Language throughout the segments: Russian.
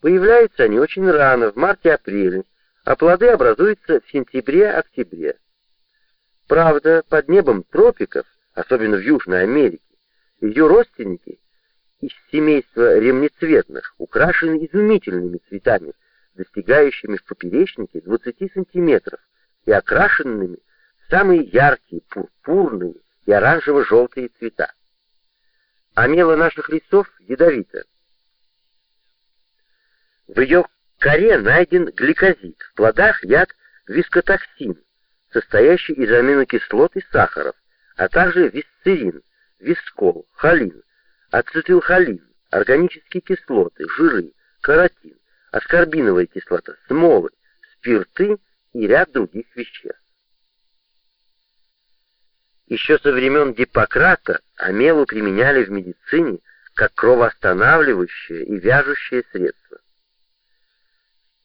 Появляются они очень рано, в марте-апреле, а плоды образуются в сентябре-октябре. Правда, под небом тропиков, особенно в Южной Америке, ее родственники из семейства ремнецветных украшены изумительными цветами, достигающими в поперечнике 20 сантиметров и окрашенными в самые яркие пурпурные и оранжево-желтые цвета. Амела наших лесов ядовита. В ее коре найден гликозид, в плодах яд вискотоксин, состоящий из аминокислот и сахаров, а также висцерин, вискол, холин, ацетилхолин, органические кислоты, жиры, каротин, аскорбиновая кислота, смолы, спирты и ряд других веществ. Еще со времен Гиппократа амелу применяли в медицине как кровоостанавливающее и вяжущее средство.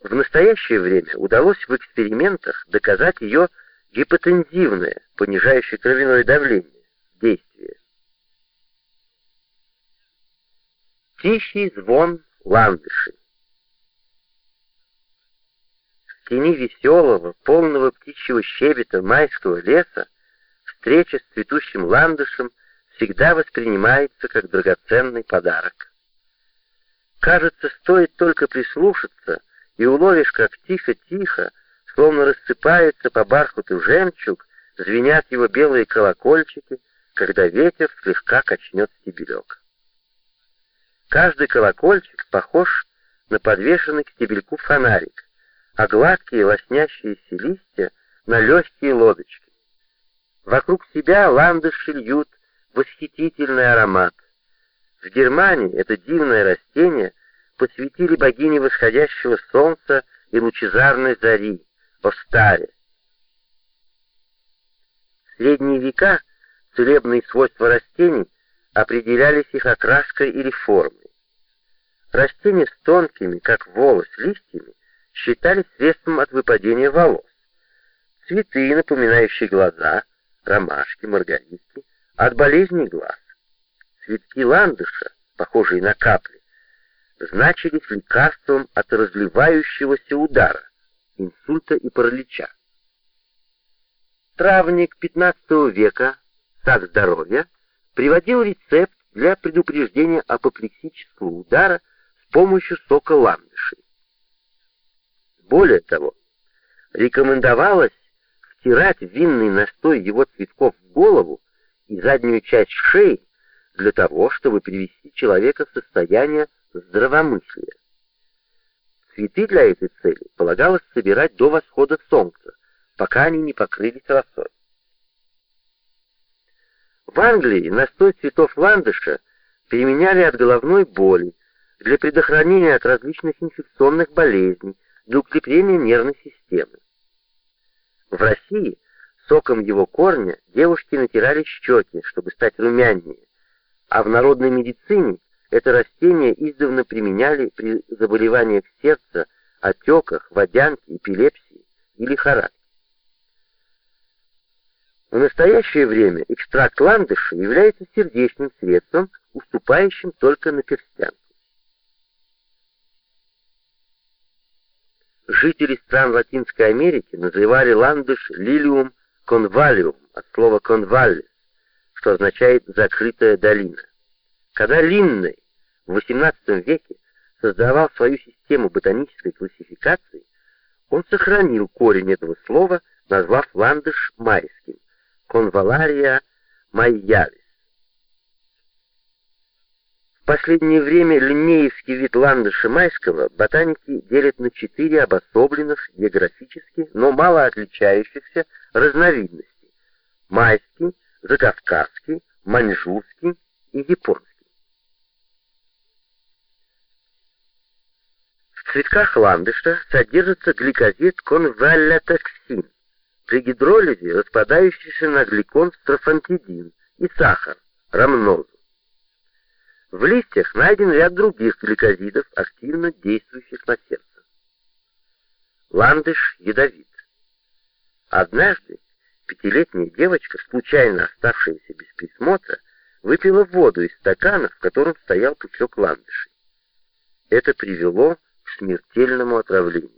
В настоящее время удалось в экспериментах доказать ее гипотензивное, понижающее кровяное давление, действие. Тихий звон ландышей. В тени веселого, полного птичьего щебета майского леса встреча с цветущим ландышем всегда воспринимается как драгоценный подарок. Кажется, стоит только прислушаться, и уловишь, как тихо-тихо, словно рассыпается по бархату жемчуг, звенят его белые колокольчики, когда ветер слегка качнет стебелек. Каждый колокольчик похож на подвешенный к стебельку фонарик, а гладкие лоснящиеся листья на легкие лодочки. Вокруг себя ландыши льют восхитительный аромат. В Германии это дивное растение посвятили богине восходящего солнца и лучезарной зари, Остаре. В средние века целебные свойства растений определялись их окраской или формой. Растения с тонкими, как волос, листьями считались средством от выпадения волос. Цветы, напоминающие глаза, ромашки, маргаритки, от болезней глаз. Цветки ландыша, похожие на капли, значились лекарством от разливающегося удара, инсульта и паралича. Травник XV века, сад здоровья, приводил рецепт для предупреждения апоплексического удара с помощью сока ландышей. Более того, рекомендовалось втирать винный настой его цветков в голову и заднюю часть шеи для того, чтобы привести человека в состояние здравомыслия. Цветы для этой цели полагалось собирать до восхода солнца, пока они не покрылись росой. В Англии настой цветов ландыша применяли от головной боли, для предохранения от различных инфекционных болезней, для укрепления нервной системы. В России соком его корня девушки натирали щеки, чтобы стать румянее, а в народной медицине это растение издавна применяли при заболеваниях сердца, отеках, водянке, эпилепсии и лихорадке. В настоящее время экстракт ландыша является сердечным средством, уступающим только на перстянку. Жители стран Латинской Америки называли ландыш лилиум конвалиум от слова конваллис, что означает «закрытая долина». Когда Линней в XVIII веке создавал свою систему ботанической классификации, он сохранил корень этого слова, назвав ландыш майским — конвалария майявис. В последнее время линеевский вид ландыша майского ботаники делят на четыре обособленных географически, но мало отличающихся разновидности – майский, закавказский, маньчжурский и японский. В цветках ландыша содержится гликозид конваллятоксин, при гидролизе распадающийся на гликон строфантидин и сахар, рамнозу. В листьях найден ряд других гликозидов, активно действующих на сердце. Ландыш ядовит. Однажды пятилетняя девочка, случайно оставшаяся без присмотра, выпила воду из стакана, в котором стоял пучок ландышей. Это привело к смертельному отравлению.